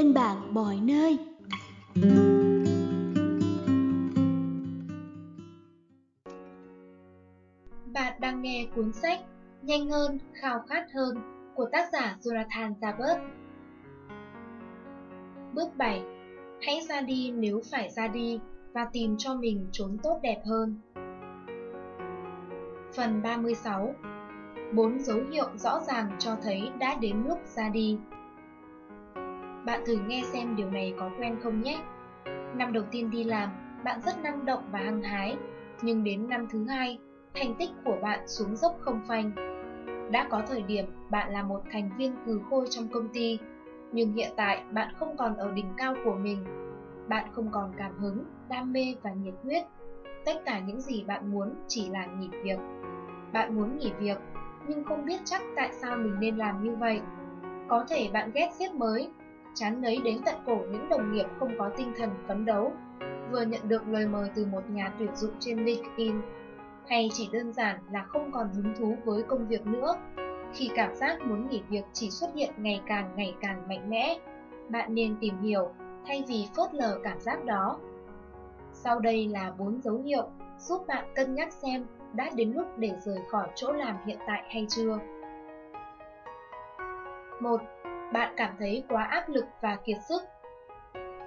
bên bạn mọi nơi. Bạn đang nghe cuốn sách Nhanh hơn, khao khát hơn của tác giả Jonathan Zabert. Bước 7. Hãy ra đi nếu phải ra đi và tìm cho mình chốn tốt đẹp hơn. Phần 36 Bốn dấu hiệu rõ ràng cho thấy đã đến lúc ra đi. Bạn thử nghe xem điều này có quen không nhé. Năm đầu tiên đi làm, bạn rất năng động và hăng hái, nhưng đến năm thứ hai, thành tích của bạn xuống dốc không phanh. Đã có thời điểm bạn là một thành viên cừ khôi trong công ty, nhưng hiện tại bạn không còn ở đỉnh cao của mình. Bạn không còn cảm hứng, đam mê và nhiệt huyết. Tất cả những gì bạn muốn chỉ là nghỉ việc. Bạn muốn nghỉ việc, nhưng không biết chắc tại sao mình nên làm như vậy. Có thể bạn ghét sếp mới, chán nấy đến tận cổ những đồng nghiệp không có tinh thần phấn đấu, vừa nhận được lời mời từ một nhà tuyển dụng trên LinkedIn, hay chỉ đơn giản là không còn hứng thú với công việc nữa. Khi cảm giác muốn nghỉ việc chỉ xuất hiện ngày càng ngày càng mạnh mẽ, bạn nên tìm hiểu thay vì phớt lờ cảm giác đó. Sau đây là bốn dấu hiệu giúp bạn cân nhắc xem đã đến lúc để rời khỏi chỗ làm hiện tại hay chưa. 1 bạn cảm thấy quá áp lực và kiệt sức.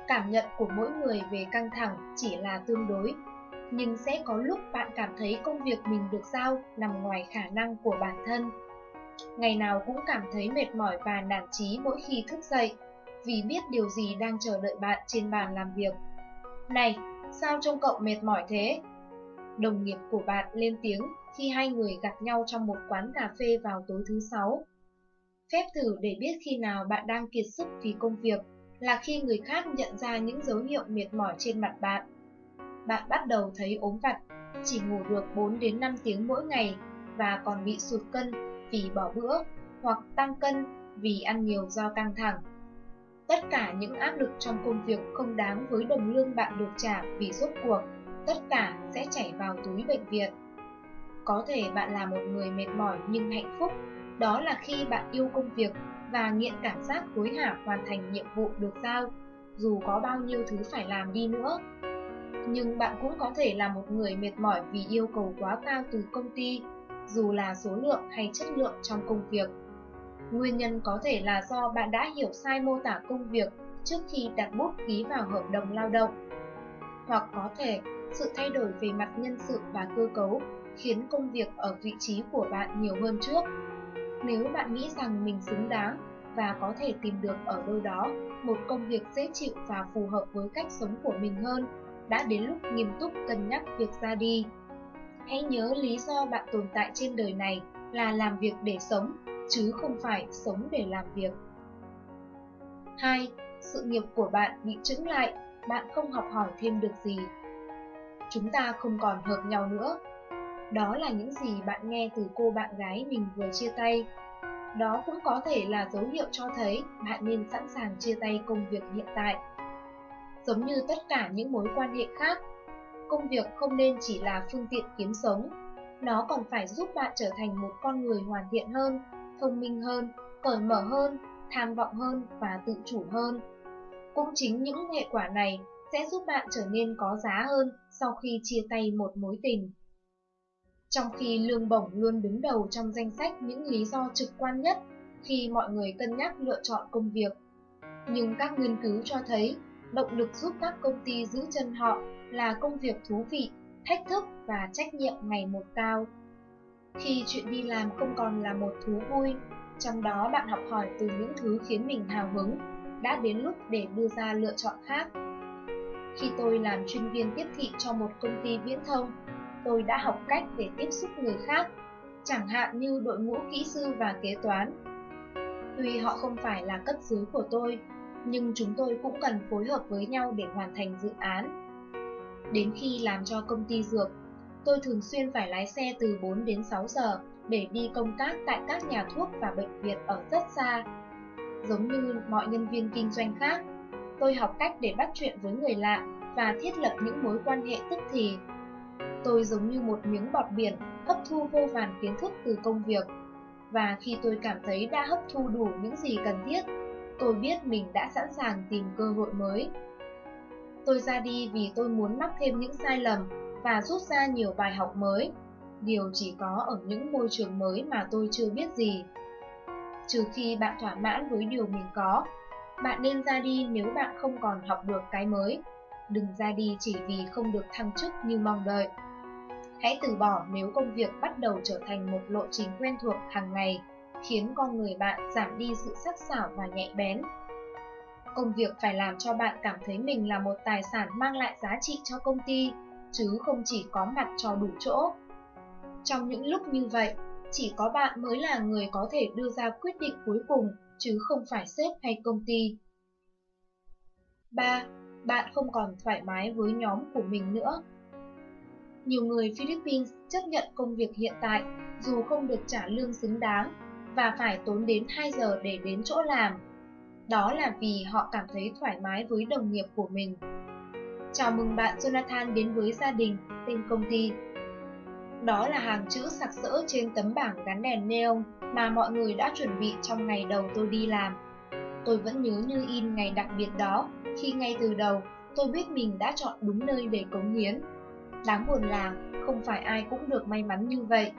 Cảm nhận của mỗi người về căng thẳng chỉ là tương đối, nhưng sẽ có lúc bạn cảm thấy công việc mình được giao nằm ngoài khả năng của bản thân. Ngày nào cũng cảm thấy mệt mỏi và nản chí mỗi khi thức dậy, vì biết điều gì đang chờ đợi bạn trên bàn làm việc. Này, sao trông cậu mệt mỏi thế? Đồng nghiệp của bạn lên tiếng khi hai người gặp nhau trong một quán cà phê vào tối thứ sáu. Phép thử để biết khi nào bạn đang kiệt sức vì công việc là khi người khác nhận ra những dấu hiệu mệt mỏi trên mặt bạn. Bạn bắt đầu thấy ốm vặt, chỉ ngủ được 4 đến 5 tiếng mỗi ngày và còn bị sụt cân vì bỏ bữa hoặc tăng cân vì ăn nhiều do căng thẳng. Tất cả những áp lực trong công việc không đáng với đồng lương bạn được trả vì rốt cuộc, tất cả sẽ chảy vào túi bệnh viện. Có thể bạn là một người mệt mỏi nhưng hạnh phúc đó là khi bạn yêu công việc và nghiện cảm giác hối hả hoàn thành nhiệm vụ được giao, dù có bao nhiêu thứ phải làm đi nữa. Nhưng bạn cũng có thể là một người mệt mỏi vì yêu cầu quá cao từ công ty, dù là số lượng hay chất lượng trong công việc. Nguyên nhân có thể là do bạn đã hiểu sai mô tả công việc trước khi đặt bút ký vào hợp đồng lao động. Hoặc có thể sự thay đổi về mặt nhân sự và cơ cấu khiến công việc ở vị trí của bạn nhiều hơn trước. Nếu bạn nghĩ rằng mình xứng đáng và có thể tìm được ở đâu đó một công việc dễ chịu và phù hợp với cách sống của mình hơn, đã đến lúc nghiêm túc cân nhắc việc ra đi. Hãy nhớ lý do bạn tồn tại trên đời này là làm việc để sống, chứ không phải sống để làm việc. 2. Sự nghiệp của bạn bị trứng lại, bạn không học hỏi thêm được gì. Chúng ta không còn hợp nhau nữa, đó là những gì bạn nghe từ cô bạn gái mình vừa chia tay. Đó cũng có thể là dấu hiệu cho thấy bạn nên sẵn sàng chia tay công việc hiện tại. Giống như tất cả những mối quan hệ khác, công việc không nên chỉ là phương tiện kiếm sống, nó còn phải giúp bạn trở thành một con người hoàn thiện hơn, thông minh hơn, cởi mở hơn, tham vọng hơn và tự chủ hơn. Cũng chính những hệ quả này sẽ giúp bạn trở nên có giá hơn sau khi chia tay một mối tình. Trong khi lương bổng luôn đứng đầu trong danh sách những lý do trực quan nhất khi mọi người cân nhắc lựa chọn công việc. Nhưng các nghiên cứu cho thấy động lực giúp các công ty giữ chân họ là công việc thú vị, thách thức và trách nhiệm ngày một cao. Khi chuyện đi làm không còn là một thú vui, trong đó bạn học hỏi từ những thứ khiến mình hào hứng, đã đến lúc để đưa ra lựa chọn khác. Khi tôi làm chuyên viên tiếp thị cho một công ty viễn thông, tôi đã học cách để tiếp xúc người khác, chẳng hạn như đội ngũ kỹ sư và kế toán. Tuy họ không phải là cấp dưới của tôi, nhưng chúng tôi cũng cần phối hợp với nhau để hoàn thành dự án. Đến khi làm cho công ty dược, tôi thường xuyên phải lái xe từ 4 đến 6 giờ để đi công tác tại các nhà thuốc và bệnh viện ở rất xa. Giống như mọi nhân viên kinh doanh khác, tôi học cách để bắt chuyện với người lạ và thiết lập những mối quan hệ tức thì Tôi giống như một miếng bọt biển hấp thu vô vàn kiến thức từ công việc. Và khi tôi cảm thấy đã hấp thu đủ những gì cần thiết, tôi biết mình đã sẵn sàng tìm cơ hội mới. Tôi ra đi vì tôi muốn mắc thêm những sai lầm và rút ra nhiều bài học mới. Điều chỉ có ở những môi trường mới mà tôi chưa biết gì. Trừ khi bạn thỏa mãn với điều mình có, bạn nên ra đi nếu bạn không còn học được cái mới. Đừng ra đi chỉ vì không được thăng chức như mong đợi. Hãy từ bỏ nếu công việc bắt đầu trở thành một lộ trình quen thuộc hàng ngày, khiến con người bạn giảm đi sự sắc sảo và nhạy bén. Công việc phải làm cho bạn cảm thấy mình là một tài sản mang lại giá trị cho công ty, chứ không chỉ có mặt cho đủ chỗ. Trong những lúc như vậy, chỉ có bạn mới là người có thể đưa ra quyết định cuối cùng, chứ không phải sếp hay công ty. 3. Bạn không còn thoải mái với nhóm của mình nữa. Nhiều người Philippines chấp nhận công việc hiện tại dù không được trả lương xứng đáng và phải tốn đến 2 giờ để đến chỗ làm. Đó là vì họ cảm thấy thoải mái với đồng nghiệp của mình. Chào mừng bạn Jonathan đến với gia đình, tên công ty. Đó là hàng chữ sặc sỡ trên tấm bảng gắn đèn neon mà mọi người đã chuẩn bị trong ngày đầu tôi đi làm. Tôi vẫn nhớ như in ngày đặc biệt đó, khi ngay từ đầu tôi biết mình đã chọn đúng nơi để cống hiến. Đáng buồn là không phải ai cũng được may mắn như vậy.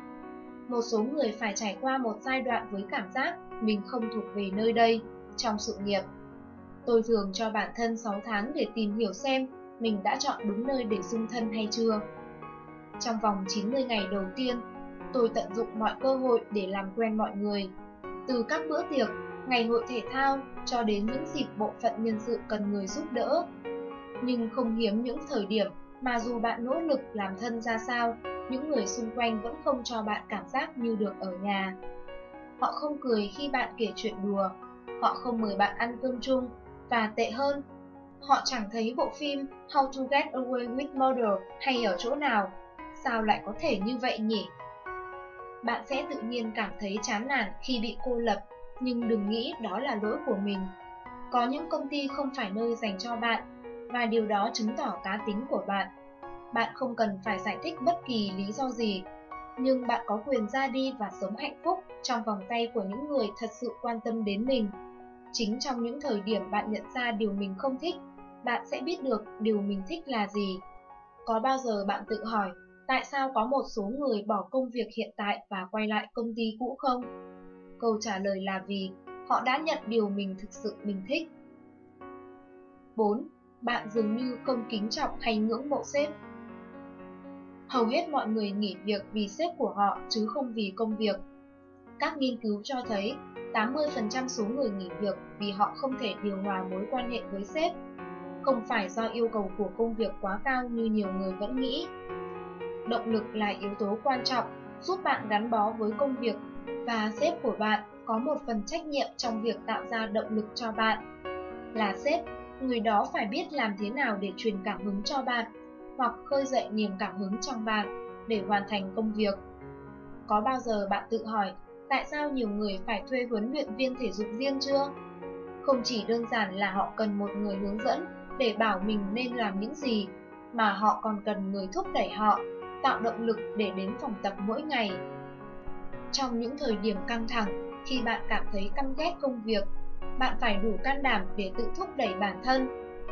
Một số người phải trải qua một giai đoạn với cảm giác mình không thuộc về nơi đây, trong sự nghiệp. Tôi thường cho bản thân 6 tháng để tìm hiểu xem mình đã chọn đúng nơi để dung thân hay chưa. Trong vòng 90 ngày đầu tiên, tôi tận dụng mọi cơ hội để làm quen mọi người. Từ các bữa tiệc, ngày hội thể thao cho đến những dịp bộ phận nhân sự cần người giúp đỡ. Nhưng không hiếm những thời điểm mà dù bạn nỗ lực làm thân ra sao, những người xung quanh vẫn không cho bạn cảm giác như được ở nhà. Họ không cười khi bạn kể chuyện đùa, họ không mời bạn ăn cơm chung, và tệ hơn, họ chẳng thấy bộ phim How to Get Away with Murder hay ở chỗ nào. Sao lại có thể như vậy nhỉ? Bạn sẽ tự nhiên cảm thấy chán nản khi bị cô lập, nhưng đừng nghĩ đó là lỗi của mình. Có những công ty không phải nơi dành cho bạn, và điều đó chứng tỏ cá tính của bạn. Bạn không cần phải giải thích bất kỳ lý do gì, nhưng bạn có quyền ra đi và sống hạnh phúc trong vòng tay của những người thật sự quan tâm đến mình. Chính trong những thời điểm bạn nhận ra điều mình không thích, bạn sẽ biết được điều mình thích là gì. Có bao giờ bạn tự hỏi, tại sao có một số người bỏ công việc hiện tại và quay lại công ty cũ không? Câu trả lời là vì họ đã nhận điều mình thực sự mình thích. 4. Bạn dường như không kính trọng hay ngưỡng mộ sếp. Hầu hết mọi người nghỉ việc vì sếp của họ chứ không vì công việc. Các nghiên cứu cho thấy 80% số người nghỉ việc vì họ không thể điều hòa mối quan hệ với sếp. Không phải do yêu cầu của công việc quá cao như nhiều người vẫn nghĩ. Động lực là yếu tố quan trọng giúp bạn gắn bó với công việc và sếp của bạn có một phần trách nhiệm trong việc tạo ra động lực cho bạn. Là sếp, người đó phải biết làm thế nào để truyền cảm hứng cho bạn hoặc khơi dậy niềm cảm hứng trong bạn để hoàn thành công việc. Có bao giờ bạn tự hỏi tại sao nhiều người phải thuê huấn luyện viên thể dục riêng chưa? Không chỉ đơn giản là họ cần một người hướng dẫn để bảo mình nên làm những gì, mà họ còn cần người thúc đẩy họ, tạo động lực để đến phòng tập mỗi ngày. Trong những thời điểm căng thẳng, khi bạn cảm thấy căm ghét công việc, bạn phải đủ can đảm để tự thúc đẩy bản thân,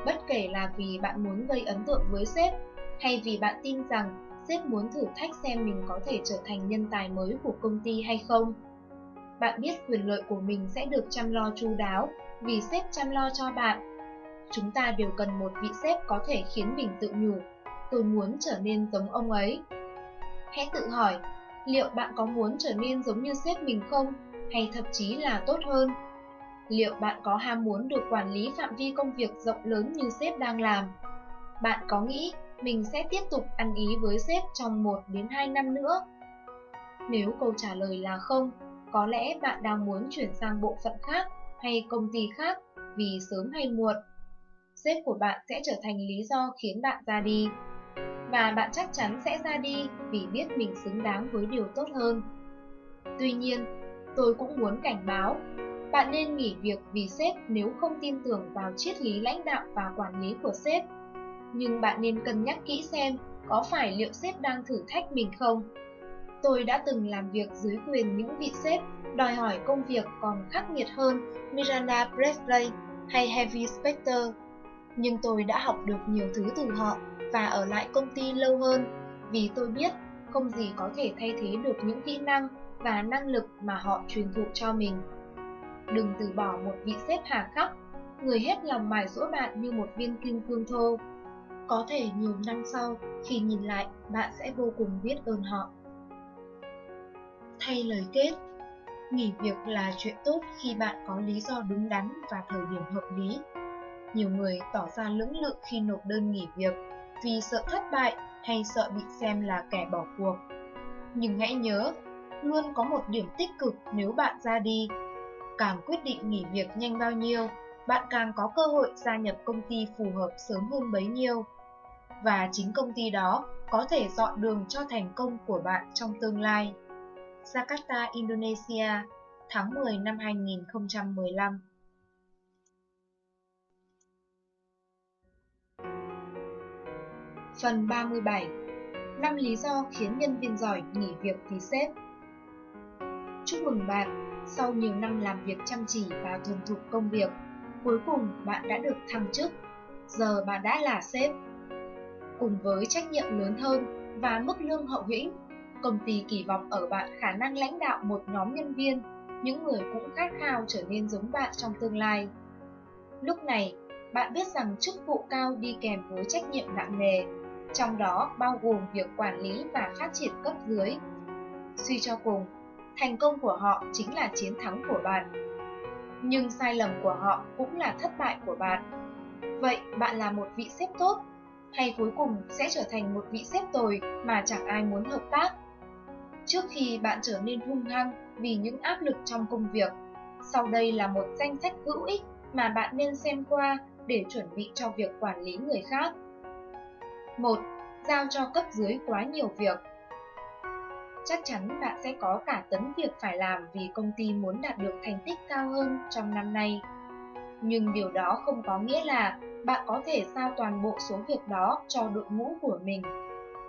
bất kể là vì bạn muốn gây ấn tượng với sếp hay vì bạn tin rằng sếp muốn thử thách xem mình có thể trở thành nhân tài mới của công ty hay không. Bạn biết quyền lợi của mình sẽ được chăm lo chu đáo vì sếp chăm lo cho bạn. Chúng ta đều cần một vị sếp có thể khiến mình tự nhủ, tôi muốn trở nên giống ông ấy. Hãy tự hỏi, liệu bạn có muốn trở nên giống như sếp mình không, hay thậm chí là tốt hơn? Liệu bạn có ham muốn được quản lý phạm vi công việc rộng lớn như sếp đang làm? Bạn có nghĩ mình sẽ tiếp tục ăn ý với sếp trong 1 đến 2 năm nữa? Nếu câu trả lời là không, có lẽ bạn đang muốn chuyển sang bộ phận khác hay công ty khác vì sớm hay muộn. Sếp của bạn sẽ trở thành lý do khiến bạn ra đi. Và bạn chắc chắn sẽ ra đi vì biết mình xứng đáng với điều tốt hơn. Tuy nhiên, tôi cũng muốn cảnh báo, bạn nên nghỉ việc vì sếp nếu không tin tưởng vào triết lý lãnh đạo và quản lý của sếp nhưng bạn nên cân nhắc kỹ xem có phải liệu sếp đang thử thách mình không. Tôi đã từng làm việc dưới quyền những vị sếp đòi hỏi công việc còn khắc nghiệt hơn Miranda Presley hay Heavy Specter. Nhưng tôi đã học được nhiều thứ từ họ và ở lại công ty lâu hơn vì tôi biết không gì có thể thay thế được những kỹ năng và năng lực mà họ truyền thụ cho mình. Đừng từ bỏ một vị sếp hà khắc, người hết lòng mài dũa bạn như một viên kim cương thô. Có thể nhiều năm sau, khi nhìn lại, bạn sẽ vô cùng biết ơn họ. Thay lời kết Nghỉ việc là chuyện tốt khi bạn có lý do đúng đắn và thời điểm hợp lý. Nhiều người tỏ ra lưỡng lự khi nộp đơn nghỉ việc vì sợ thất bại hay sợ bị xem là kẻ bỏ cuộc. Nhưng hãy nhớ, luôn có một điểm tích cực nếu bạn ra đi. Càng quyết định nghỉ việc nhanh bao nhiêu, bạn càng có cơ hội gia nhập công ty phù hợp sớm hơn bấy nhiêu. Và chính công ty đó có thể dọn đường cho thành công của bạn trong tương lai. Jakarta, Indonesia, tháng 10 năm 2015 Phần 37 5 lý do khiến nhân viên giỏi nghỉ việc vì sếp Chúc mừng bạn, sau nhiều năm làm việc chăm chỉ và thuần thục công việc, cuối cùng bạn đã được thăng chức. Giờ bạn đã là sếp. Cùng với trách nhiệm lớn hơn và mức lương hậu hĩnh, công ty kỳ vọng ở bạn khả năng lãnh đạo một nhóm nhân viên, những người cũng khát khao trở nên giống bạn trong tương lai. Lúc này, bạn biết rằng chức vụ cao đi kèm với trách nhiệm nặng nề trong đó bao gồm việc quản lý và phát triển cấp dưới. Suy cho cùng, thành công của họ chính là chiến thắng của bạn. Nhưng sai lầm của họ cũng là thất bại của bạn. Vậy bạn là một vị sếp tốt, hay cuối cùng sẽ trở thành một vị sếp tồi mà chẳng ai muốn hợp tác? Trước khi bạn trở nên hung hăng vì những áp lực trong công việc, sau đây là một danh sách hữu ích mà bạn nên xem qua để chuẩn bị cho việc quản lý người khác. 1. Giao cho cấp dưới quá nhiều việc Chắc chắn bạn sẽ có cả tấn việc phải làm vì công ty muốn đạt được thành tích cao hơn trong năm nay. Nhưng điều đó không có nghĩa là bạn có thể giao toàn bộ số việc đó cho đội ngũ của mình.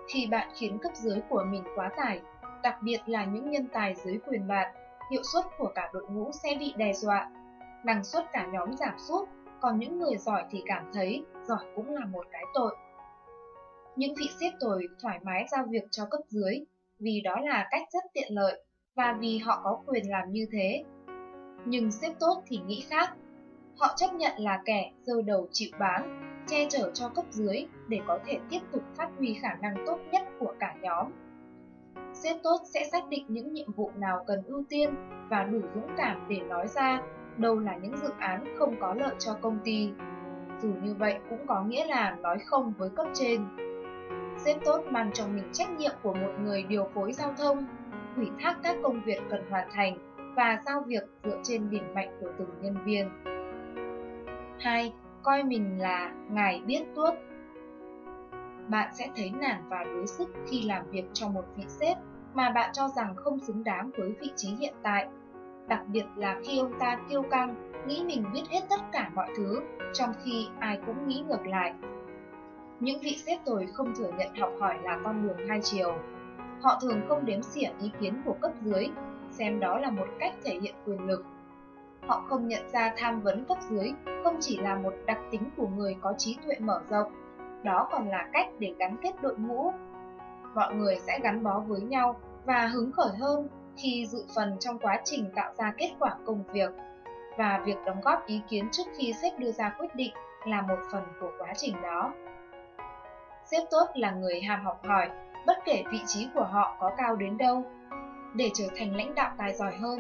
Khi bạn khiến cấp dưới của mình quá tải, đặc biệt là những nhân tài dưới quyền bạn, hiệu suất của cả đội ngũ sẽ bị đe dọa. Năng suất cả nhóm giảm sút, còn những người giỏi thì cảm thấy giỏi cũng là một cái tội. Những vị xếp tồi thoải mái giao việc cho cấp dưới vì đó là cách rất tiện lợi và vì họ có quyền làm như thế. Nhưng sếp tốt thì nghĩ khác. Họ chấp nhận là kẻ dơ đầu chịu bán, che chở cho cấp dưới để có thể tiếp tục phát huy khả năng tốt nhất của cả nhóm. Sếp tốt sẽ xác định những nhiệm vụ nào cần ưu tiên và đủ dũng cảm để nói ra đâu là những dự án không có lợi cho công ty. Dù như vậy cũng có nghĩa là nói không với cấp trên. Sếp tốt mang trong mình trách nhiệm của một người điều phối giao thông, ủy thác các công việc cần hoàn thành và giao việc dựa trên điểm mạnh của từng nhân viên. 2. Coi mình là ngài biết tuốt Bạn sẽ thấy nản và đuối sức khi làm việc cho một vị sếp mà bạn cho rằng không xứng đáng với vị trí hiện tại. Đặc biệt là khi ông ta kiêu căng, nghĩ mình biết hết tất cả mọi thứ, trong khi ai cũng nghĩ ngược lại. Những vị xếp tồi không thừa nhận học hỏi là con đường hai chiều. Họ thường không đếm xỉa ý kiến của cấp dưới, xem đó là một cách thể hiện quyền lực. Họ không nhận ra tham vấn cấp dưới không chỉ là một đặc tính của người có trí tuệ mở rộng, đó còn là cách để gắn kết đội ngũ. Mọi người sẽ gắn bó với nhau và hứng khởi hơn khi dự phần trong quá trình tạo ra kết quả công việc. Và việc đóng góp ý kiến trước khi sếp đưa ra quyết định là một phần của quá trình đó xếp tốt là người ham học hỏi, bất kể vị trí của họ có cao đến đâu. Để trở thành lãnh đạo tài giỏi hơn,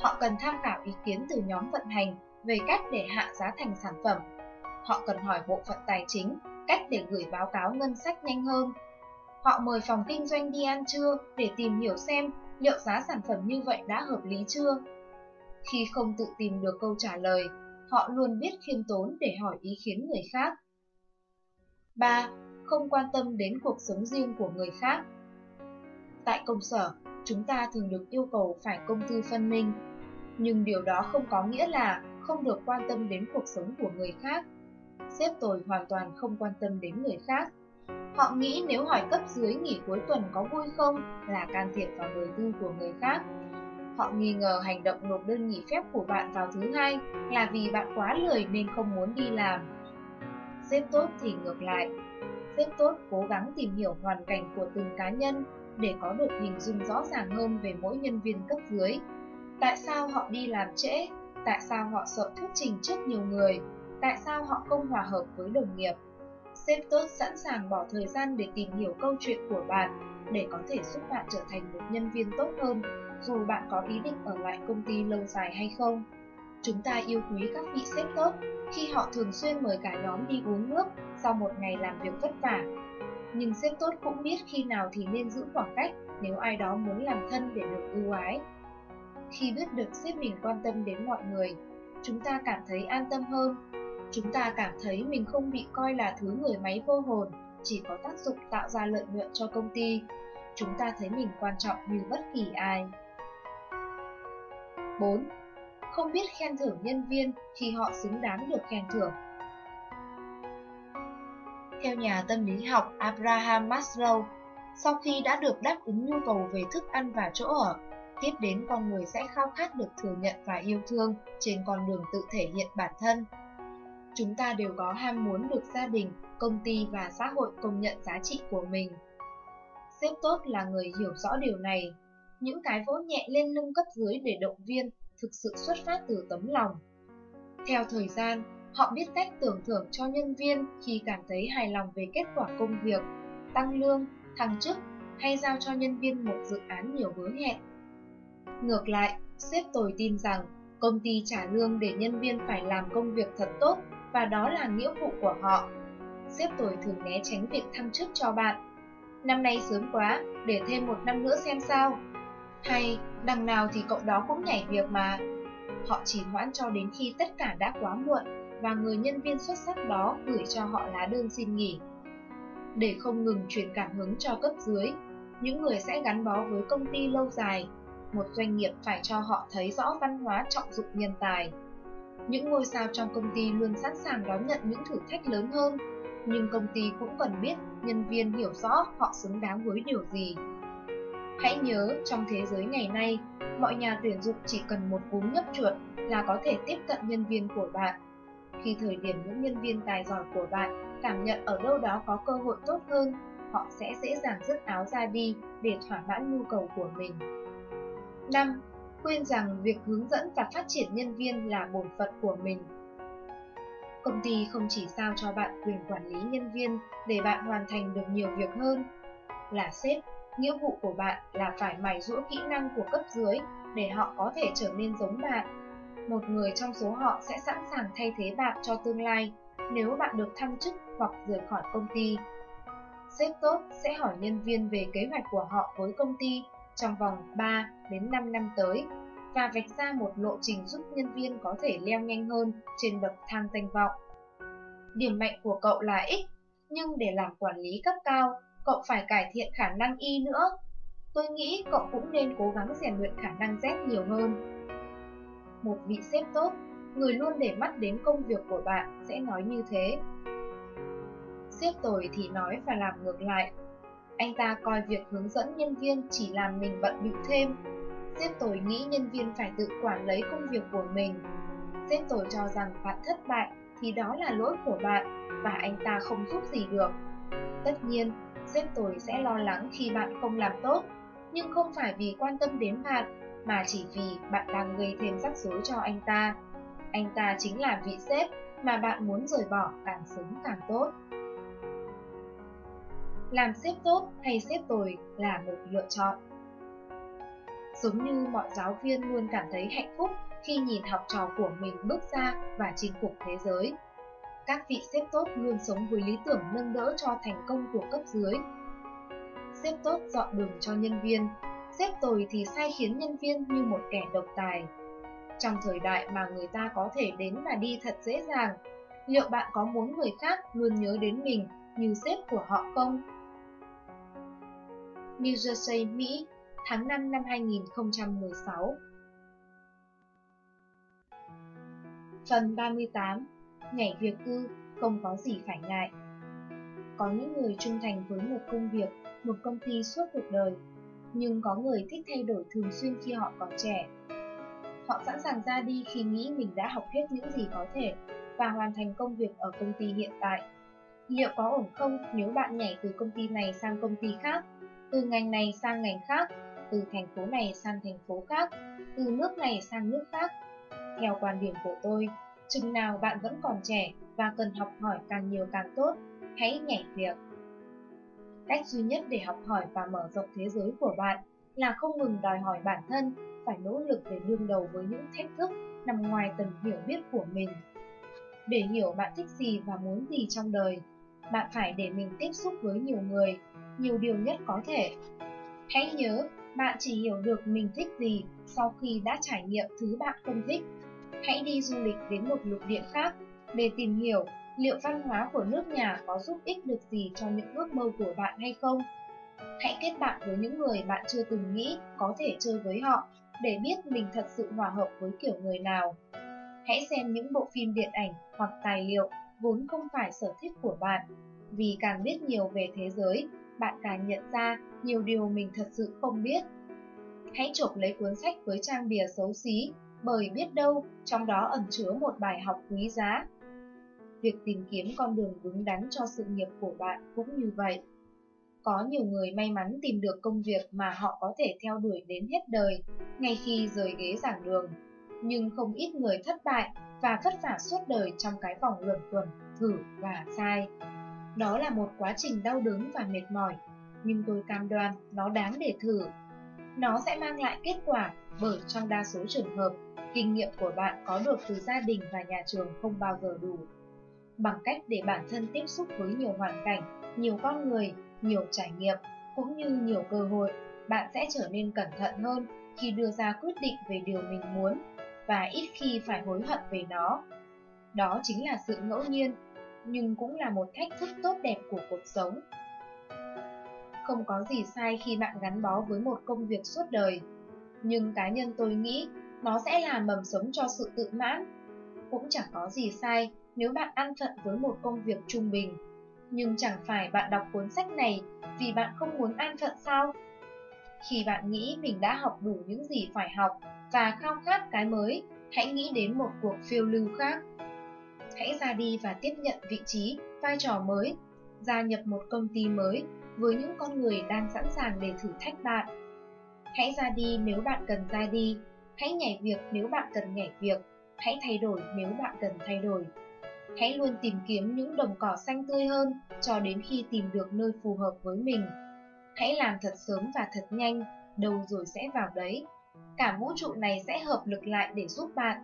họ cần tham khảo ý kiến từ nhóm vận hành về cách để hạ giá thành sản phẩm. Họ cần hỏi bộ phận tài chính cách để gửi báo cáo ngân sách nhanh hơn. Họ mời phòng kinh doanh đi ăn trưa để tìm hiểu xem liệu giá sản phẩm như vậy đã hợp lý chưa. Khi không tự tìm được câu trả lời, họ luôn biết khiêm tốn để hỏi ý kiến người khác. 3 không quan tâm đến cuộc sống riêng của người khác. Tại công sở, chúng ta thường được yêu cầu phải công tư phân minh, nhưng điều đó không có nghĩa là không được quan tâm đến cuộc sống của người khác. Sếp tôi hoàn toàn không quan tâm đến người khác, Họ nghĩ nếu hỏi cấp dưới nghỉ cuối tuần có vui không là can thiệp vào đời tư của người khác. Họ nghi ngờ hành động nộp đơn nghỉ phép của bạn vào thứ hai là vì bạn quá lười nên không muốn đi làm. Sếp tốt thì ngược lại. Sếp tốt cố gắng tìm hiểu hoàn cảnh của từng cá nhân để có được hình dung rõ ràng hơn về mỗi nhân viên cấp dưới. Tại sao họ đi làm trễ? Tại sao họ sợ thuyết trình trước nhiều người? Tại sao họ không hòa hợp với đồng nghiệp? Sếp tốt sẵn sàng bỏ thời gian để tìm hiểu câu chuyện của bạn, để có thể giúp bạn trở thành một nhân viên tốt hơn, dù bạn có ý định ở lại công ty lâu dài hay không. Chúng ta yêu quý các vị sếp tốt khi họ thường xuyên mời cả nhóm đi uống nước sau một ngày làm việc vất vả. Nhưng sếp tốt cũng biết khi nào thì nên giữ khoảng cách nếu ai đó muốn làm thân để được ưu ái. Khi biết được sếp mình quan tâm đến mọi người, chúng ta cảm thấy an tâm hơn Chúng ta cảm thấy mình không bị coi là thứ người máy vô hồn, chỉ có tác dụng tạo ra lợi nhuận cho công ty. Chúng ta thấy mình quan trọng như bất kỳ ai. 4. Không biết khen thưởng nhân viên khi họ xứng đáng được khen thưởng. Theo nhà tâm lý học Abraham Maslow, sau khi đã được đáp ứng nhu cầu về thức ăn và chỗ ở, tiếp đến con người sẽ khao khát được thừa nhận và yêu thương trên con đường tự thể hiện bản thân. Chúng ta đều có ham muốn được gia đình, công ty và xã hội công nhận giá trị của mình. Sếp tốt là người hiểu rõ điều này. Những cái vỗ nhẹ lên lưng cấp dưới để động viên thực sự xuất phát từ tấm lòng. Theo thời gian, họ biết cách tưởng thưởng cho nhân viên khi cảm thấy hài lòng về kết quả công việc, tăng lương, thăng chức hay giao cho nhân viên một dự án nhiều hứa hẹn. Ngược lại, sếp tồi tin rằng công ty trả lương để nhân viên phải làm công việc thật tốt và đó là nghĩa vụ của họ. Xếp tuổi thường né tránh việc thăng chức cho bạn. Năm nay sớm quá, để thêm một năm nữa xem sao. Hay, đằng nào thì cậu đó cũng nhảy việc mà. Họ chỉ hoãn cho đến khi tất cả đã quá muộn và người nhân viên xuất sắc đó gửi cho họ lá đơn xin nghỉ. Để không ngừng truyền cảm hứng cho cấp dưới, những người sẽ gắn bó với công ty lâu dài, một doanh nghiệp phải cho họ thấy rõ văn hóa trọng dụng nhân tài. Những ngôi sao trong công ty luôn sẵn sàng đón nhận những thử thách lớn hơn, nhưng công ty cũng cần biết nhân viên hiểu rõ họ xứng đáng với điều gì. Hãy nhớ, trong thế giới ngày nay, mọi nhà tuyển dụng chỉ cần một cú nhấp chuột là có thể tiếp cận nhân viên của bạn. Khi thời điểm những nhân viên tài giỏi của bạn cảm nhận ở đâu đó có cơ hội tốt hơn, họ sẽ dễ dàng dứt áo ra đi để thỏa mãn nhu cầu của mình. 5 quên rằng việc hướng dẫn và phát triển nhân viên là bổn phận của mình. Công ty không chỉ sao cho bạn quyền quản lý nhân viên để bạn hoàn thành được nhiều việc hơn. Là sếp, nghĩa vụ của bạn là phải mài giũa kỹ năng của cấp dưới để họ có thể trở nên giống bạn. Một người trong số họ sẽ sẵn sàng thay thế bạn cho tương lai nếu bạn được thăng chức hoặc rời khỏi công ty. Sếp tốt sẽ hỏi nhân viên về kế hoạch của họ với công ty trong vòng 3 đến 5 năm tới và vạch ra một lộ trình giúp nhân viên có thể leo nhanh hơn trên bậc thang danh vọng. Điểm mạnh của cậu là X, nhưng để làm quản lý cấp cao, cậu phải cải thiện khả năng Y nữa. Tôi nghĩ cậu cũng nên cố gắng rèn luyện khả năng Z nhiều hơn. Một vị sếp tốt, người luôn để mắt đến công việc của bạn sẽ nói như thế. Sếp tồi thì nói và làm ngược lại, anh ta coi việc hướng dẫn nhân viên chỉ làm mình bận bịu thêm. Sếp tồi nghĩ nhân viên phải tự quản lấy công việc của mình. Sếp tồi cho rằng bạn thất bại thì đó là lỗi của bạn và anh ta không giúp gì được. Tất nhiên, sếp tồi sẽ lo lắng khi bạn không làm tốt, nhưng không phải vì quan tâm đến bạn, mà chỉ vì bạn đang gây thêm rắc rối cho anh ta. Anh ta chính là vị sếp mà bạn muốn rời bỏ càng sớm càng tốt. Làm sếp tốt hay sếp tồi là một lựa chọn. Giống như mọi giáo viên luôn cảm thấy hạnh phúc khi nhìn học trò của mình bước ra và chinh phục thế giới. Các vị sếp tốt luôn sống với lý tưởng nâng đỡ cho thành công của cấp dưới. Sếp tốt dọn đường cho nhân viên, sếp tồi thì sai khiến nhân viên như một kẻ độc tài. Trong thời đại mà người ta có thể đến và đi thật dễ dàng, liệu bạn có muốn người khác luôn nhớ đến mình như sếp của họ không? New Jersey, Mỹ, tháng 5 năm 2016 Phần 38 Nhảy việc ư, không có gì phải ngại Có những người trung thành với một công việc, một công ty suốt cuộc đời, nhưng có người thích thay đổi thường xuyên khi họ còn trẻ. Họ sẵn sàng ra đi khi nghĩ mình đã học hết những gì có thể và hoàn thành công việc ở công ty hiện tại. Liệu có ổn không nếu bạn nhảy từ công ty này sang công ty khác, từ ngành này sang ngành khác, từ thành phố này sang thành phố khác, từ nước này sang nước khác? Theo quan điểm của tôi, chừng nào bạn vẫn còn trẻ và cần học hỏi càng nhiều càng tốt, hãy nhảy việc. Cách duy nhất để học hỏi và mở rộng thế giới của bạn là không ngừng đòi hỏi bản thân, phải nỗ lực để đương đầu với những thách thức nằm ngoài tầm hiểu biết của mình. Để hiểu bạn thích gì và muốn gì trong đời, bạn phải để mình tiếp xúc với nhiều người, nhiều điều nhất có thể. Hãy nhớ, bạn chỉ hiểu được mình thích gì sau khi đã trải nghiệm thứ bạn không thích. Hãy đi du lịch đến một lục địa khác để tìm hiểu liệu văn hóa của nước nhà có giúp ích được gì cho những ước mơ của bạn hay không. Hãy kết bạn với những người bạn chưa từng nghĩ có thể chơi với họ để biết mình thật sự hòa hợp với kiểu người nào. Hãy xem những bộ phim điện ảnh hoặc tài liệu vốn không phải sở thích của bạn, vì càng biết nhiều về thế giới, bạn càng nhận ra nhiều điều mình thật sự không biết. Hãy chộp lấy cuốn sách với trang bìa xấu xí, bởi biết đâu trong đó ẩn chứa một bài học quý giá. Việc tìm kiếm con đường đúng đắn cho sự nghiệp của bạn cũng như vậy. Có nhiều người may mắn tìm được công việc mà họ có thể theo đuổi đến hết đời, ngay khi rời ghế giảng đường. Nhưng không ít người thất bại và vất vả suốt đời trong cái vòng luẩn quẩn, thử và sai. Đó là một quá trình đau đớn và mệt mỏi, nhưng tôi cam đoan nó đáng để thử. Nó sẽ mang lại kết quả bởi trong đa số trường hợp, kinh nghiệm của bạn có được từ gia đình và nhà trường không bao giờ đủ. Bằng cách để bản thân tiếp xúc với nhiều hoàn cảnh, nhiều con người, nhiều trải nghiệm, cũng như nhiều cơ hội, bạn sẽ trở nên cẩn thận hơn khi đưa ra quyết định về điều mình muốn và ít khi phải hối hận về nó. Đó chính là sự ngẫu nhiên, nhưng cũng là một thách thức tốt đẹp của cuộc sống. Không có gì sai khi bạn gắn bó với một công việc suốt đời, nhưng cá nhân tôi nghĩ nó sẽ là mầm sống cho sự tự mãn. Cũng chẳng có gì sai nếu bạn ăn phận với một công việc trung bình, nhưng chẳng phải bạn đọc cuốn sách này vì bạn không muốn an phận sao? Khi bạn nghĩ mình đã học đủ những gì phải học và khao khát cái mới, hãy nghĩ đến một cuộc phiêu lưu khác. Hãy ra đi và tiếp nhận vị trí, vai trò mới, gia nhập một công ty mới với những con người đang sẵn sàng để thử thách bạn. Hãy ra đi nếu bạn cần ra đi, hãy nhảy việc nếu bạn cần nhảy việc, hãy thay đổi nếu bạn cần thay đổi. Hãy luôn tìm kiếm những đồng cỏ xanh tươi hơn cho đến khi tìm được nơi phù hợp với mình. Hãy làm thật sớm và thật nhanh, đâu rồi sẽ vào đấy. Cả vũ trụ này sẽ hợp lực lại để giúp bạn.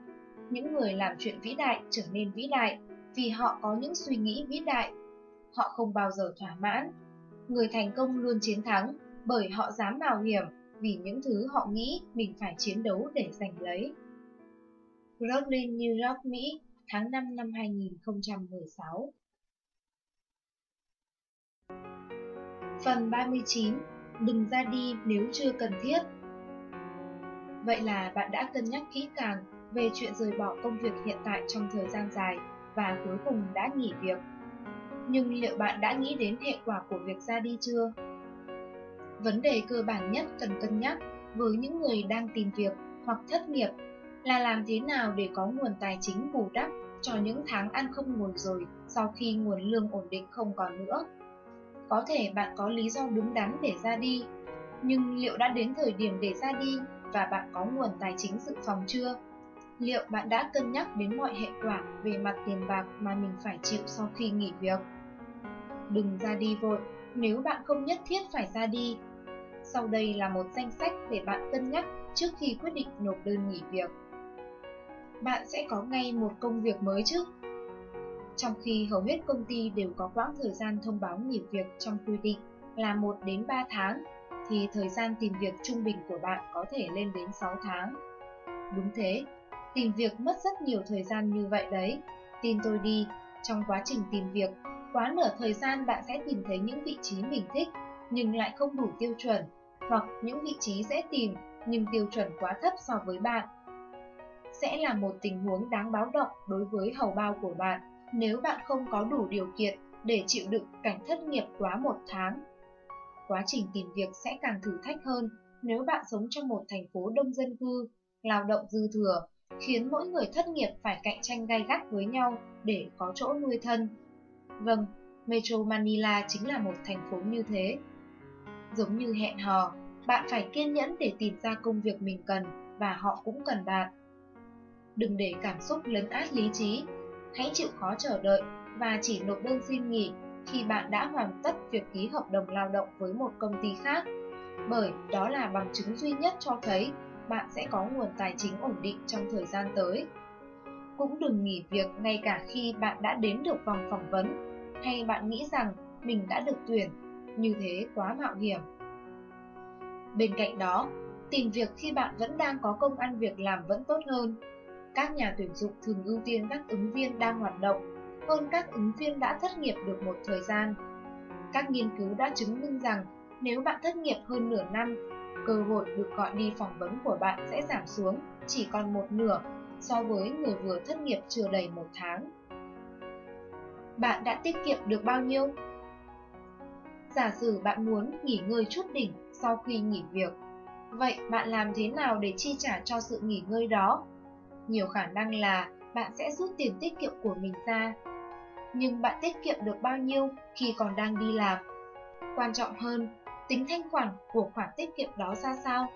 Những người làm chuyện vĩ đại trở nên vĩ đại vì họ có những suy nghĩ vĩ đại. Họ không bao giờ thỏa mãn. Người thành công luôn chiến thắng bởi họ dám mạo hiểm vì những thứ họ nghĩ mình phải chiến đấu để giành lấy. Brooklyn, New York, Mỹ, tháng 5 năm 2016 Phần 39 Đừng ra đi nếu chưa cần thiết Vậy là bạn đã cân nhắc kỹ càng về chuyện rời bỏ công việc hiện tại trong thời gian dài và cuối cùng đã nghỉ việc. Nhưng liệu bạn đã nghĩ đến hệ quả của việc ra đi chưa? Vấn đề cơ bản nhất cần cân nhắc với những người đang tìm việc hoặc thất nghiệp là làm thế nào để có nguồn tài chính bù đắp cho những tháng ăn không ngồi rồi sau khi nguồn lương ổn định không còn nữa. Có thể bạn có lý do đúng đắn để ra đi, nhưng liệu đã đến thời điểm để ra đi và bạn có nguồn tài chính dự phòng chưa? Liệu bạn đã cân nhắc đến mọi hệ quả về mặt tiền bạc mà mình phải chịu sau khi nghỉ việc? Đừng ra đi vội nếu bạn không nhất thiết phải ra đi. Sau đây là một danh sách để bạn cân nhắc trước khi quyết định nộp đơn nghỉ việc. Bạn sẽ có ngay một công việc mới chứ? Trong khi hầu hết công ty đều có quãng thời gian thông báo nghỉ việc trong quy định là 1 đến 3 tháng, thì thời gian tìm việc trung bình của bạn có thể lên đến 6 tháng. Đúng thế, tìm việc mất rất nhiều thời gian như vậy đấy. Tin tôi đi, trong quá trình tìm việc, quá nửa thời gian bạn sẽ tìm thấy những vị trí mình thích nhưng lại không đủ tiêu chuẩn, hoặc những vị trí dễ tìm nhưng tiêu chuẩn quá thấp so với bạn. Sẽ là một tình huống đáng báo động đối với hầu bao của bạn nếu bạn không có đủ điều kiện để chịu đựng cảnh thất nghiệp quá một tháng. Quá trình tìm việc sẽ càng thử thách hơn nếu bạn sống trong một thành phố đông dân cư, lao động dư thừa, khiến mỗi người thất nghiệp phải cạnh tranh gay gắt với nhau để có chỗ nuôi thân. Vâng, Metro Manila chính là một thành phố như thế. Giống như hẹn hò, bạn phải kiên nhẫn để tìm ra công việc mình cần và họ cũng cần bạn. Đừng để cảm xúc lấn át lý trí, hãy chịu khó chờ đợi và chỉ nộp đơn xin nghỉ khi bạn đã hoàn tất việc ký hợp đồng lao động với một công ty khác, bởi đó là bằng chứng duy nhất cho thấy bạn sẽ có nguồn tài chính ổn định trong thời gian tới. Cũng đừng nghỉ việc ngay cả khi bạn đã đến được vòng phỏng vấn hay bạn nghĩ rằng mình đã được tuyển, như thế quá mạo hiểm. Bên cạnh đó, tìm việc khi bạn vẫn đang có công ăn việc làm vẫn tốt hơn. Các nhà tuyển dụng thường ưu tiên các ứng viên đang hoạt động hơn các ứng viên đã thất nghiệp được một thời gian. Các nghiên cứu đã chứng minh rằng nếu bạn thất nghiệp hơn nửa năm, cơ hội được gọi đi phỏng vấn của bạn sẽ giảm xuống chỉ còn một nửa so với người vừa thất nghiệp chưa đầy một tháng. Bạn đã tiết kiệm được bao nhiêu? Giả sử bạn muốn nghỉ ngơi chút đỉnh sau khi nghỉ việc, vậy bạn làm thế nào để chi trả cho sự nghỉ ngơi đó? Nhiều khả năng là bạn sẽ rút tiền tiết kiệm của mình ra. Nhưng bạn tiết kiệm được bao nhiêu khi còn đang đi làm? Quan trọng hơn, tính thanh khoản của khoản tiết kiệm đó ra sao?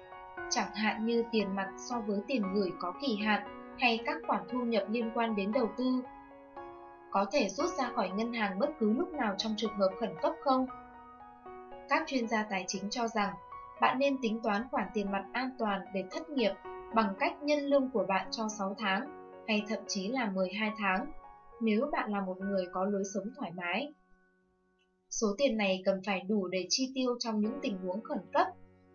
Chẳng hạn như tiền mặt so với tiền gửi có kỳ hạn hay các khoản thu nhập liên quan đến đầu tư. Có thể rút ra khỏi ngân hàng bất cứ lúc nào trong trường hợp khẩn cấp không? Các chuyên gia tài chính cho rằng bạn nên tính toán khoản tiền mặt an toàn để thất nghiệp bằng cách nhân lương của bạn cho 6 tháng, hay thậm chí là 12 tháng, nếu bạn là một người có lối sống thoải mái. Số tiền này cần phải đủ để chi tiêu trong những tình huống khẩn cấp,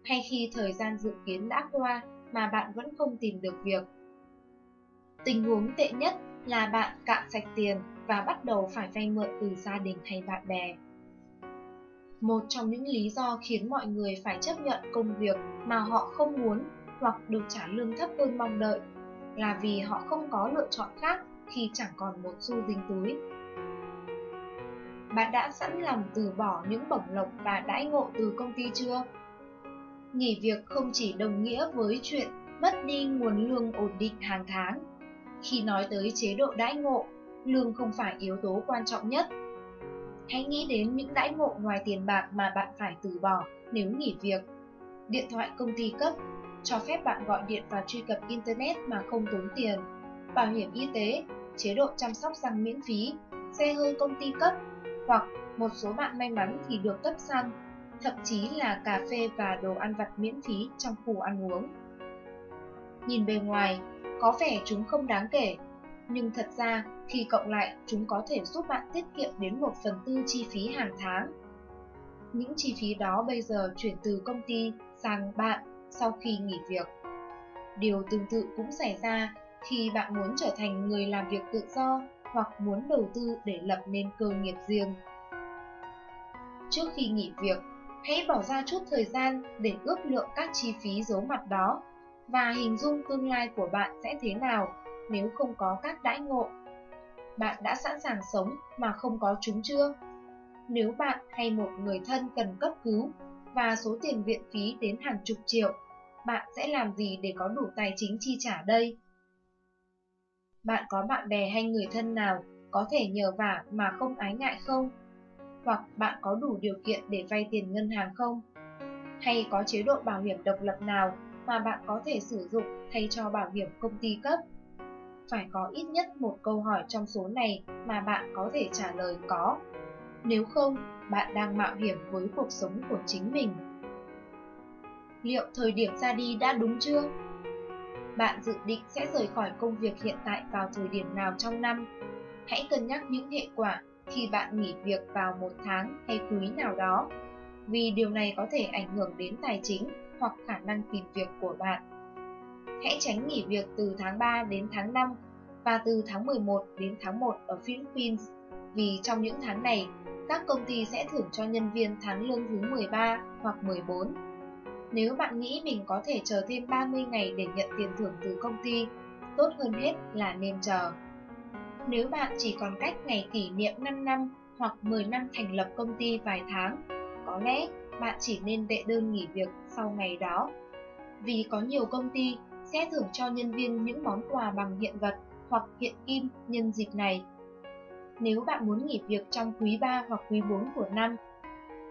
hay khi thời gian dự kiến đã qua mà bạn vẫn không tìm được việc. Tình huống tệ nhất là bạn cạn sạch tiền và bắt đầu phải vay mượn từ gia đình hay bạn bè. Một trong những lý do khiến mọi người phải chấp nhận công việc mà họ không muốn hoặc được trả lương thấp hơn mong đợi là vì họ không có lựa chọn khác khi chẳng còn một xu dính túi. Bạn đã sẵn lòng từ bỏ những bổng lộc và đãi ngộ từ công ty chưa? Nghỉ việc không chỉ đồng nghĩa với chuyện mất đi nguồn lương ổn định hàng tháng. Khi nói tới chế độ đãi ngộ, lương không phải yếu tố quan trọng nhất. Hãy nghĩ đến những đãi ngộ ngoài tiền bạc mà bạn phải từ bỏ nếu nghỉ việc. Điện thoại công ty cấp, cho phép bạn gọi điện và truy cập Internet mà không tốn tiền, bảo hiểm y tế, chế độ chăm sóc răng miễn phí, xe hơi công ty cấp, hoặc một số bạn may mắn thì được cấp xăng, thậm chí là cà phê và đồ ăn vặt miễn phí trong khu ăn uống. Nhìn bề ngoài, có vẻ chúng không đáng kể, nhưng thật ra khi cộng lại chúng có thể giúp bạn tiết kiệm đến một phần tư chi phí hàng tháng. Những chi phí đó bây giờ chuyển từ công ty sang bạn sau khi nghỉ việc. Điều tương tự cũng xảy ra khi bạn muốn trở thành người làm việc tự do hoặc muốn đầu tư để lập nên cơ nghiệp riêng. Trước khi nghỉ việc, hãy bỏ ra chút thời gian để ước lượng các chi phí giấu mặt đó và hình dung tương lai của bạn sẽ thế nào nếu không có các đãi ngộ. Bạn đã sẵn sàng sống mà không có chúng chưa? Nếu bạn hay một người thân cần cấp cứu và số tiền viện phí đến hàng chục triệu, bạn sẽ làm gì để có đủ tài chính chi trả đây? Bạn có bạn bè hay người thân nào có thể nhờ vả mà không ái ngại không? Hoặc bạn có đủ điều kiện để vay tiền ngân hàng không? Hay có chế độ bảo hiểm độc lập nào mà bạn có thể sử dụng thay cho bảo hiểm công ty cấp? Phải có ít nhất một câu hỏi trong số này mà bạn có thể trả lời có. Nếu không, bạn đang mạo hiểm với cuộc sống của chính mình. Liệu thời điểm ra đi đã đúng chưa? Bạn dự định sẽ rời khỏi công việc hiện tại vào thời điểm nào trong năm? Hãy cân nhắc những hệ quả khi bạn nghỉ việc vào một tháng hay quý nào đó, vì điều này có thể ảnh hưởng đến tài chính hoặc khả năng tìm việc của bạn. Hãy tránh nghỉ việc từ tháng 3 đến tháng 5 và từ tháng 11 đến tháng 1 ở Philippines, vì trong những tháng này, các công ty sẽ thưởng cho nhân viên tháng lương thứ 13 hoặc 14 nếu bạn nghĩ mình có thể chờ thêm 30 ngày để nhận tiền thưởng từ công ty, tốt hơn hết là nên chờ. Nếu bạn chỉ còn cách ngày kỷ niệm 5 năm hoặc 10 năm thành lập công ty vài tháng, có lẽ bạn chỉ nên đệ đơn nghỉ việc sau ngày đó. Vì có nhiều công ty sẽ thưởng cho nhân viên những món quà bằng hiện vật hoặc hiện kim nhân dịp này. Nếu bạn muốn nghỉ việc trong quý 3 hoặc quý 4 của năm,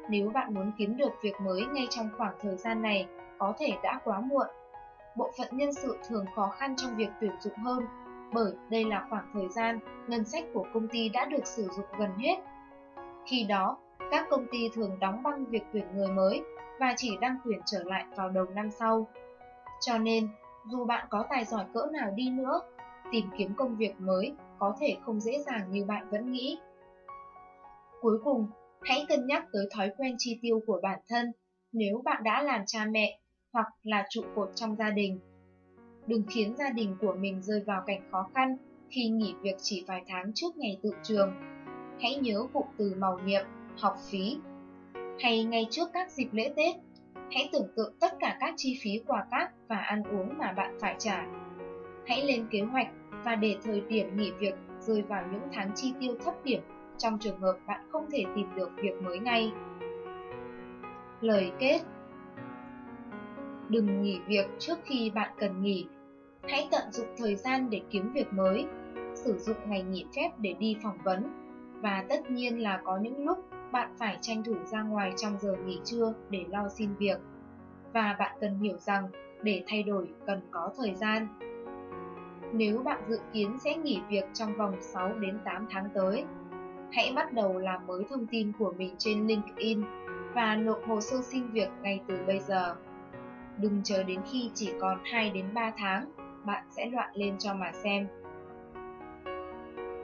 nếu bạn muốn kiếm được việc mới ngay trong khoảng thời gian này, có thể đã quá muộn. Bộ phận nhân sự thường khó khăn trong việc tuyển dụng hơn, bởi đây là khoảng thời gian ngân sách của công ty đã được sử dụng gần hết. Khi đó, các công ty thường đóng băng việc tuyển người mới và chỉ đăng tuyển trở lại vào đầu năm sau. Cho nên, dù bạn có tài giỏi cỡ nào đi nữa, tìm kiếm công việc mới có thể không dễ dàng như bạn vẫn nghĩ. Cuối cùng, hãy cân nhắc tới thói quen chi tiêu của bản thân nếu bạn đã làm cha mẹ hoặc là trụ cột trong gia đình. Đừng khiến gia đình của mình rơi vào cảnh khó khăn khi nghỉ việc chỉ vài tháng trước ngày tự trường. Hãy nhớ cụm từ màu nhiệm, học phí. Hay ngay trước các dịp lễ Tết, hãy tưởng tượng tất cả các chi phí quà cáp và ăn uống mà bạn phải trả. Hãy lên kế hoạch và để thời điểm nghỉ việc rơi vào những tháng chi tiêu thấp điểm trong trường hợp bạn không thể tìm được việc mới ngay. Lời kết Đừng nghỉ việc trước khi bạn cần nghỉ. Hãy tận dụng thời gian để kiếm việc mới, sử dụng ngày nghỉ phép để đi phỏng vấn. Và tất nhiên là có những lúc bạn phải tranh thủ ra ngoài trong giờ nghỉ trưa để lo xin việc. Và bạn cần hiểu rằng để thay đổi cần có thời gian. Nếu bạn dự kiến sẽ nghỉ việc trong vòng 6 đến 8 tháng tới, hãy bắt đầu làm mới thông tin của mình trên LinkedIn và nộp hồ sơ xin việc ngay từ bây giờ. Đừng chờ đến khi chỉ còn 2 đến 3 tháng, bạn sẽ loạn lên cho mà xem.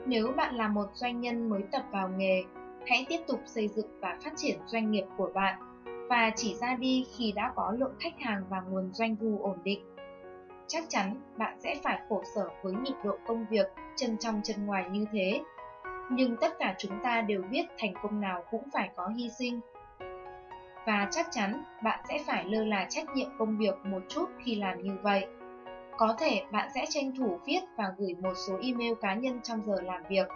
Nếu bạn là một doanh nhân mới tập vào nghề, hãy tiếp tục xây dựng và phát triển doanh nghiệp của bạn và chỉ ra đi khi đã có lượng khách hàng và nguồn doanh thu ổn định. Chắc chắn bạn sẽ phải khổ sở với nhịp độ công việc chân trong chân ngoài như thế. Nhưng tất cả chúng ta đều biết thành công nào cũng phải có hy sinh và chắc chắn bạn sẽ phải lơ là trách nhiệm công việc một chút khi làm như vậy. Có thể bạn sẽ tranh thủ viết và gửi một số email cá nhân trong giờ làm việc.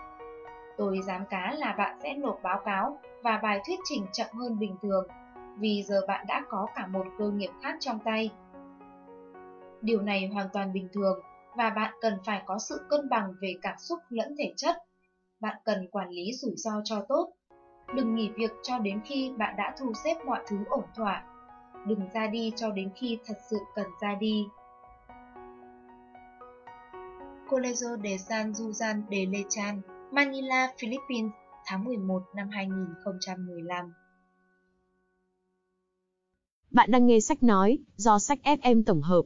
Tôi dám cá là bạn sẽ nộp báo cáo và bài thuyết trình chậm hơn bình thường, vì giờ bạn đã có cả một cơ nghiệp khác trong tay. Điều này hoàn toàn bình thường và bạn cần phải có sự cân bằng về cảm xúc lẫn thể chất. Bạn cần quản lý rủi ro cho tốt Đừng nghỉ việc cho đến khi bạn đã thu xếp mọi thứ ổn thỏa. Đừng ra đi cho đến khi thật sự cần ra đi. Colegio de San Juan de Lechan, Manila, Philippines, tháng 11 năm 2015 Bạn đang nghe sách nói do sách FM tổng hợp.